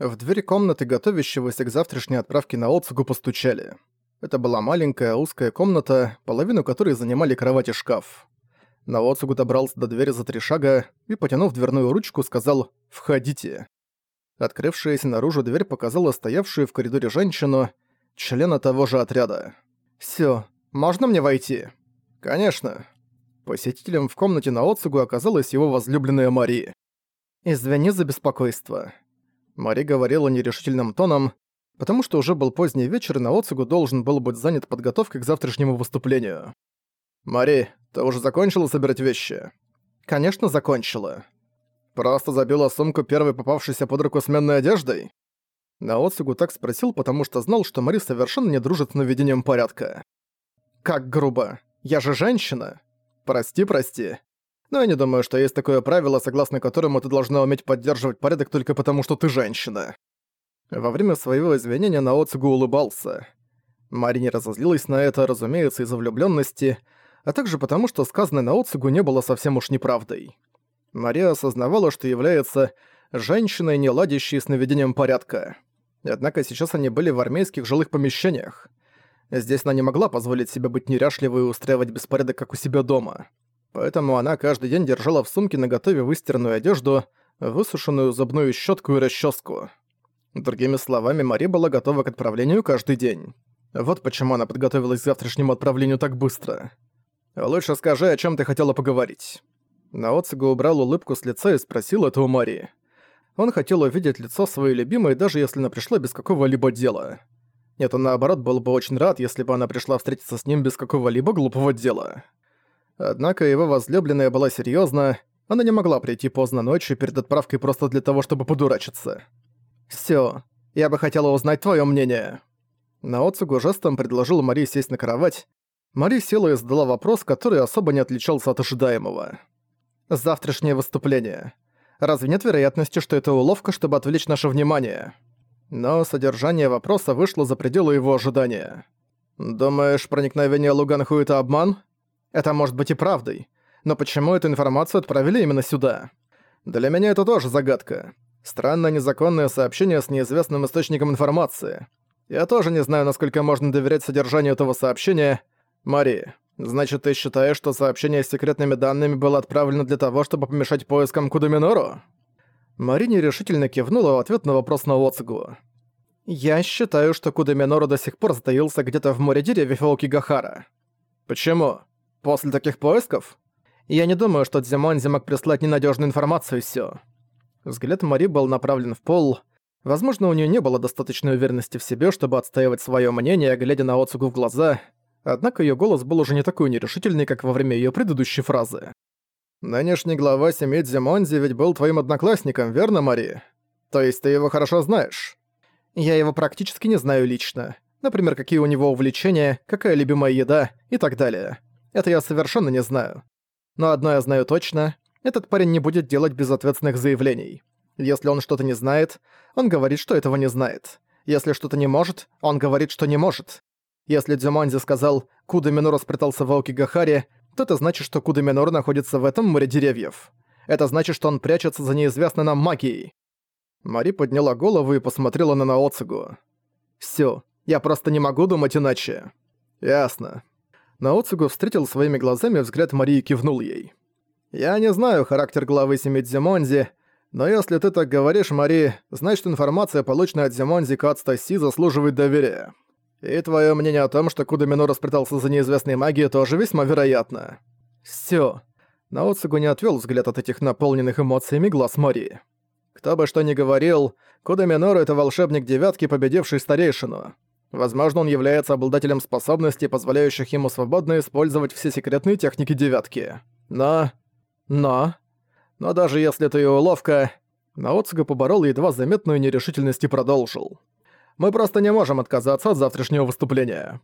В дверь комнаты, готовящегося к завтрашней отправке на Оцугу, постучали. Это была маленькая узкая комната, половину которой занимали кровать и шкаф. Наоцугу добрался до двери за три шага и, потянув дверную ручку, сказал «Входите». Открывшаяся наружу дверь показала стоявшую в коридоре женщину, члена того же отряда. «Всё, можно мне войти?» «Конечно». Посетителем в комнате на Оцугу оказалась его возлюбленная Мари. «Извини за беспокойство». Мари говорила нерешительным тоном, потому что уже был поздний вечер, и на Оцугу должен был быть занят подготовкой к завтрашнему выступлению. «Мари, ты уже закончила собирать вещи?» «Конечно, закончила». «Просто забила сумку первой попавшейся под руку сменной одеждой?» Наоцугу так спросил, потому что знал, что Мари совершенно не дружит с наведением порядка. «Как грубо. Я же женщина. Прости, прости. Но я не думаю, что есть такое правило, согласно которому ты должна уметь поддерживать порядок только потому, что ты женщина». Во время своего извинения Наоцугу улыбался. Мари не разозлилась на это, разумеется, из-за влюблённости, а также потому, что сказанное Наоцугу не было совсем уж неправдой. Мария осознавала, что является женщиной, не ладящей с наведением порядка. Однако сейчас они были в армейских жилых помещениях. Здесь она не могла позволить себе быть неряшливой и устраивать беспорядок, как у себя дома. Поэтому она каждый день держала в сумке наготове выстиранную одежду, высушенную зубную щетку и расческу. Другими словами, Мари была готова к отправлению каждый день. Вот почему она подготовилась к завтрашнему отправлению так быстро. «Лучше скажи, о чем ты хотела поговорить». Наоцуга убрал улыбку с лица и спросил это у Мари. Он хотел увидеть лицо своей любимой, даже если она пришла без какого-либо дела. Нет, он наоборот был бы очень рад, если бы она пришла встретиться с ним без какого-либо глупого дела. Однако его возлюбленная была серьёзна, она не могла прийти поздно ночью перед отправкой просто для того, чтобы подурачиться. «Всё, я бы хотела узнать твоё мнение». Наоцугу жестом предложил Мари сесть на кровать. Мари села и задала вопрос, который особо не отличался от ожидаемого. «Завтрашнее выступление. Разве нет вероятности, что это уловка, чтобы отвлечь наше внимание?» Но содержание вопроса вышло за пределы его ожидания. «Думаешь, проникновение Луганху — это обман? Это может быть и правдой. Но почему эту информацию отправили именно сюда? Для меня это тоже загадка. Странное незаконное сообщение с неизвестным источником информации. Я тоже не знаю, насколько можно доверять содержанию этого сообщения. Мари, значит, ты считаешь, что сообщение с секретными данными было отправлено для того, чтобы помешать поискам Кудуминору?» Мари нерешительно кивнула в ответ на вопрос на Оцигу. «Я считаю, что Кудаминору до сих пор затаился где-то в море деревьев Оукигахара». «Почему? После таких поисков?» «Я не думаю, что Дзимонзи мог прислать ненадежную информацию и всё». Взгляд Мари был направлен в пол. Возможно, у нее не было достаточной уверенности в себе, чтобы отстаивать свое мнение, глядя на Оцугу в глаза, однако ее голос был уже не такой нерешительный, как во время ее предыдущей фразы. «Нынешний глава семьи Дзимонзи ведь был твоим одноклассником, верно, Мари? То есть ты его хорошо знаешь?» «Я его практически не знаю лично. Например, какие у него увлечения, какая любимая еда и так далее. Это я совершенно не знаю. Но одно я знаю точно. Этот парень не будет делать безответственных заявлений. Если он что-то не знает, он говорит, что этого не знает. Если что-то не может, он говорит, что не может. Если Дзюмонзи сказал «Куда Минору спрятался в Аокигахаре», то это значит, что Куда Минор находится в этом море деревьев. Это значит, что он прячется за неизвестной нам магией. Мари подняла голову и посмотрела на Наоцигу. «Всё, я просто не могу думать иначе». «Ясно». Наоцигу встретил своими глазами взгляд Марии и кивнул ей. «Я не знаю характер главы семьи Дзимонзи, но если ты так говоришь, Мари, значит информация, полученная от Дзимонзи Кацтаси, заслуживает доверия. И твое мнение о том, что Куда Минор распрятался за неизвестной магией, тоже весьма вероятно. Всё. Наоцугу не отвёл взгляд от этих наполненных эмоциями глаз Мари. Кто бы что ни говорил, Куда Минор — это волшебник девятки, победивший старейшину. Возможно, он является обладателем способностей, позволяющих ему свободно использовать все секретные техники девятки. Но... Но... Но даже если это и уловка... Наоцуга поборол едва заметную нерешительность и продолжил. Мы просто не можем отказаться от завтрашнего выступления.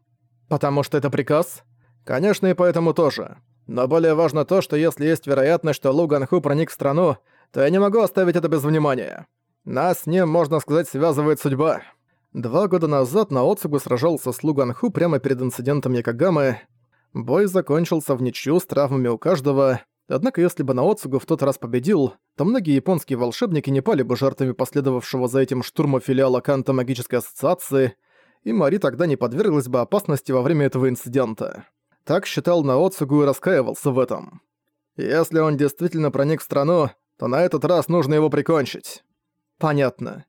Потому что это приказ? Конечно, и поэтому тоже. Но более важно то, что если есть вероятность, что Лу Ганху проник в страну, то я не могу оставить это без внимания. Нас с ним, можно сказать, связывает судьба. Два года назад на Оцугу сражался с Лу Ганху прямо перед инцидентом Якогамы. Бой закончился в ничью с травмами у каждого. Однако если бы Наоцугу в тот раз победил, то многие японские волшебники не пали бы жертвами последовавшего за этим штурма филиала Канта Магической Ассоциации, и Мари тогда не подверглась бы опасности во время этого инцидента. Так считал Наоцугу и раскаивался в этом. Если он действительно проник в страну, то на этот раз нужно его прикончить. Понятно.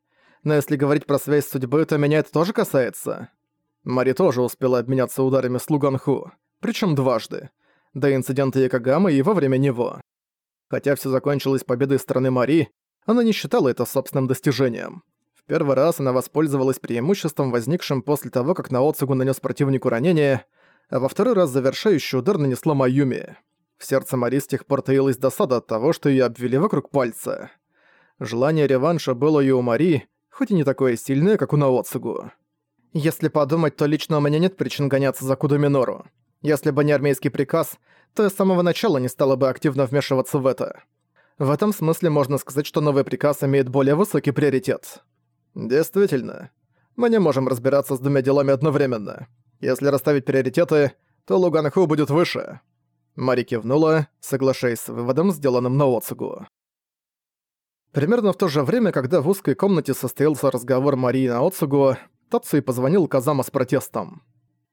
Но если говорить про связь судьбы, то меня это тоже касается. Мари тоже успела обменяться ударами с Луганху, причем дважды. До инцидента Якогамы и во время него. Хотя все закончилось победой стороны Мари, она не считала это собственным достижением. В первый раз она воспользовалась преимуществом, возникшим после того, как Наоцугу нанес противнику ранение, а во второй раз завершающий удар нанесла Майюми. В сердце Мари с тех пор таилась досада от того, что ее обвели вокруг пальца. Желание реванша было и у Мари, хоть и не такое сильное, как у Наоцугу. Если подумать, то лично у меня нет причин гоняться за Кудуминору. Если бы не армейский приказ, то я с самого начала не стала бы активно вмешиваться в это. В этом смысле можно сказать, что новый приказ имеет более высокий приоритет. Действительно. Мы не можем разбираться с двумя делами одновременно. Если расставить приоритеты, то Луганху будет выше. Мари кивнула, соглашаясь с выводом, сделанным на Оцугу. Примерно в то же время, когда в узкой комнате состоялся разговор Марии на Оцугу, Тацуи позвонил Казама с протестом.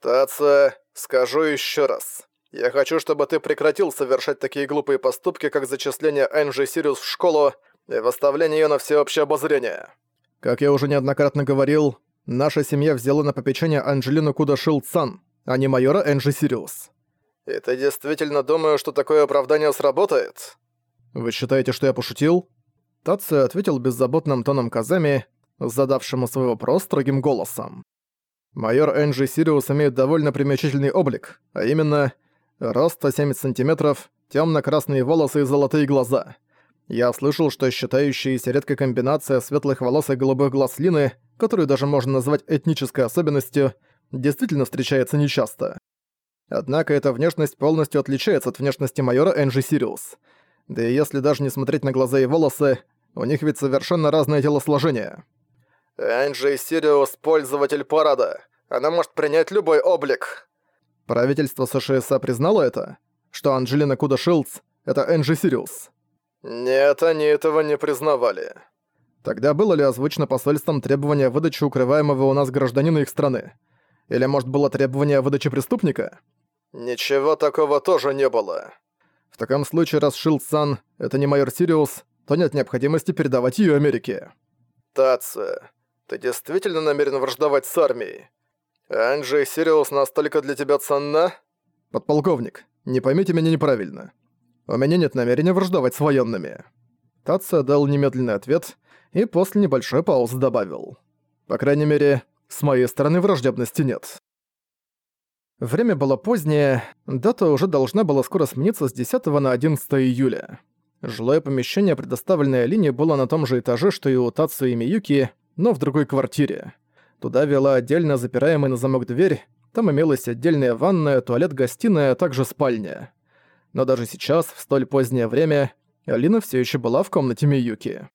«Таца, скажу еще раз. Я хочу, чтобы ты прекратил совершать такие глупые поступки, как зачисление Энджи Сириус в школу и выставление ее на всеобщее обозрение. Как я уже неоднократно говорил, наша семья взяла на попечение Анджелину Кудашил Цан, а не майора Энджи Сириус. И ты действительно думаешь, что такое оправдание сработает? Вы считаете, что я пошутил? Тацию ответил беззаботным тоном Казами, задавшему свой вопрос строгим голосом. Майор Энджи Сириус имеет довольно примечательный облик, а именно рост 170 сантиметров, темно-красные волосы и золотые глаза. Я слышал, что считающаяся редкой комбинация светлых волос и голубых глаз Лины, которую даже можно назвать этнической особенностью, действительно встречается нечасто. Однако эта внешность полностью отличается от внешности майора Энджи Сириус. Да и если даже не смотреть на глаза и волосы, у них ведь совершенно разное телосложение. Энджи Сириус – пользователь парада. Она может принять любой облик. Правительство США признало это? Что Анджелина Кудо Шилдс – это Энджи Сириус? Нет, они этого не признавали. Тогда было ли озвучено посольством требование выдачи укрываемого у нас гражданина их страны? Или, может, было требование выдачи преступника? Ничего такого тоже не было. В таком случае, раз Шилдс-сан – это не майор Сириус, то нет необходимости передавать ее Америке. Тацуя, ты действительно намерен враждовать с армией? Анджи и Сириус настолько для тебя ценна? Подполковник, не поймите меня неправильно. У меня нет намерения враждовать с военными. Тация дал немедленный ответ и после небольшой паузы добавил. По крайней мере, с моей стороны враждебности нет. Время было позднее, дата уже должна была скоро смениться с 10 на 11 июля. Жилое помещение, предоставленное линией, было на том же этаже, что и у Тацу и Миюки, но в другой квартире. Туда вела отдельно запираемая на замок дверь, там имелась отдельная ванная, туалет-гостиная, а также спальня. Но даже сейчас, в столь позднее время, Алина все еще была в комнате Миюки.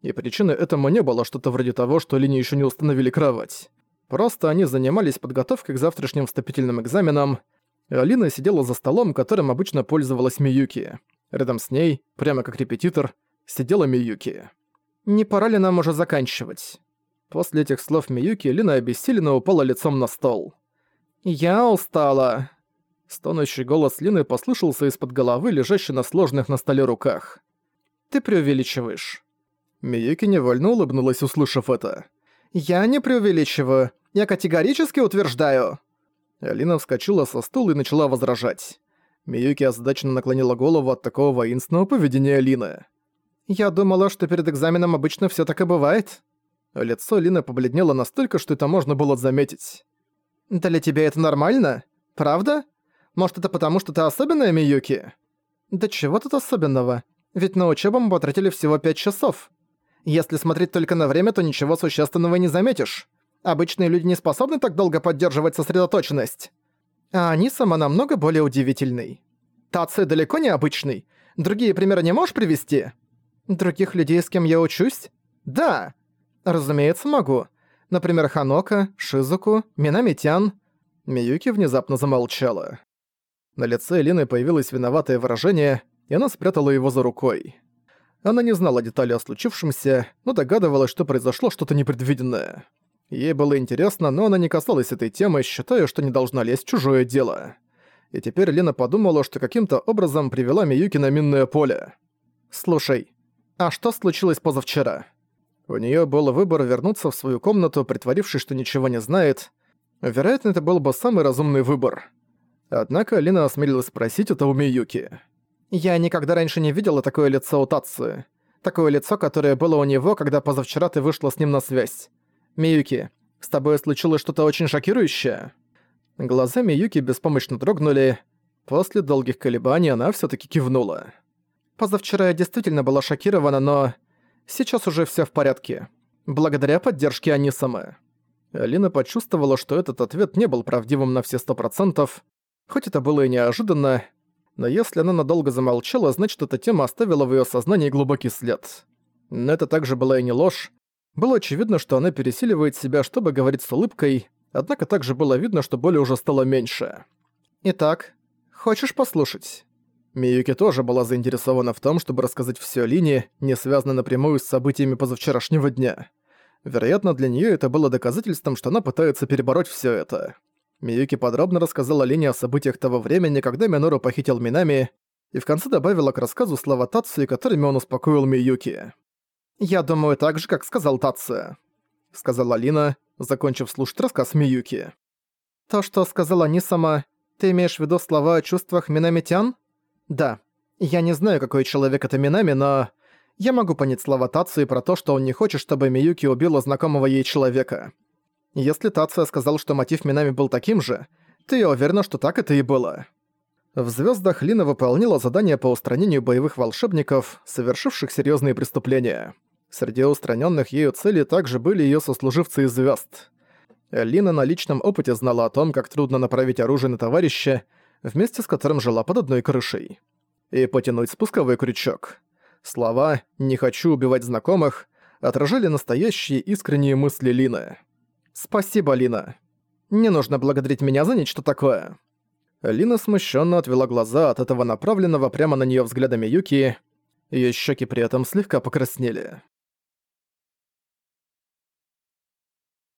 И причиной этому не было что-то вроде того, что Лине еще не установили кровать. Просто они занимались подготовкой к завтрашним вступительным экзаменам. Алина сидела за столом, которым обычно пользовалась Миюки. Рядом с ней, прямо как репетитор, сидела Миюки. «Не пора ли нам уже заканчивать?» После этих слов Миюки Лина обессиленно упала лицом на стол. «Я устала». Стонущий голос Лины послышался из-под головы, лежащей на сложных на столе руках. «Ты преувеличиваешь». Миюки невольно улыбнулась, услышав это. «Я не преувеличиваю. Я категорически утверждаю». Алина вскочила со стула и начала возражать. Миюки озадаченно наклонила голову от такого воинственного поведения Алины. «Я думала, что перед экзаменом обычно всё так и бывает». Лицо Лины побледнело настолько, что это можно было заметить. «Да для тебя это нормально? Правда? Может, это потому, что ты особенная, Миюки?» «Да чего тут особенного? Ведь на учебу мы потратили всего пять часов. Если смотреть только на время, то ничего существенного не заметишь. Обычные люди не способны так долго поддерживать сосредоточенность. А они сама намного более удивительный. Таци далеко не обычный. Другие примеры не можешь привести?» Других людей, с кем я учусь? Да. Разумеется, могу. Например, Ханока, Шизуку, Минамитян. Миюки внезапно замолчала. На лице Элины появилось виноватое выражение, и она спрятала его за рукой. Она не знала деталей о случившемся, но догадывалась, что произошло что-то непредвиденное. Ей было интересно, но она не касалась этой темы, считая, что не должна лезть в чужое дело. И теперь Лена подумала, что каким-то образом привела Миюки на минное поле. «Слушай, а что случилось позавчера?» У неё был выбор вернуться в свою комнату, притворившись, что ничего не знает. Вероятно, это был бы самый разумный выбор. Однако Лина осмелилась спросить это у Миюки. «Я никогда раньше не видела такое лицо у Татсу. Такое лицо, которое было у него, когда позавчера ты вышла с ним на связь. Миюки, с тобой случилось что-то очень шокирующее?» Глаза Миюки беспомощно дрогнули. После долгих колебаний она всё-таки кивнула. «Позавчера я действительно была шокирована, но... Сейчас уже всё в порядке. Благодаря поддержке Анисамы». Алина почувствовала, что этот ответ не был правдивым на все сто процентов. Хоть это было и неожиданно, но если она надолго замолчала, значит, эта тема оставила в её сознании глубокий след. Но это также была и не ложь. Было очевидно, что она пересиливает себя, чтобы говорить с улыбкой, однако также было видно, что боли уже стало меньше. «Итак, хочешь послушать?» Миюки тоже была заинтересована в том, чтобы рассказать всё Лине, не связанное напрямую с событиями позавчерашнего дня. Вероятно, для неё это было доказательством, что она пытается перебороть всё это. Миюки подробно рассказала Лине о событиях того времени, когда Минору похитил Минами, и в конце добавила к рассказу слова Тацию, которыми он успокоил Миюки. «Я думаю так же, как сказал Тация», — сказала Лина, закончив слушать рассказ Миюки. «То, что сказала Нисама, ты имеешь в виду слова о чувствах Минамитян?» «Да. Я не знаю, какой человек это Минами, но... Я могу понять слова Тации про то, что он не хочет, чтобы Миюки убила знакомого ей человека. Если Тация сказал, что мотив Минами был таким же, я уверена, что так это и было». В «Звёздах» Лина выполнила задание по устранению боевых волшебников, совершивших серьёзные преступления. Среди устраненных ею целей также были ее сослуживцы из звезд. Лина на личном опыте знала о том, как трудно направить оружие на товарища, вместе с которым жила под одной крышей. И потянуть спусковой крючок. Слова «не хочу убивать знакомых» отражали настоящие искренние мысли Лины. «Спасибо, Лина. Не нужно благодарить меня за нечто такое». Лина смущенно отвела глаза от этого направленного прямо на нее взгляда Юки. Ее щеки при этом слегка покраснели.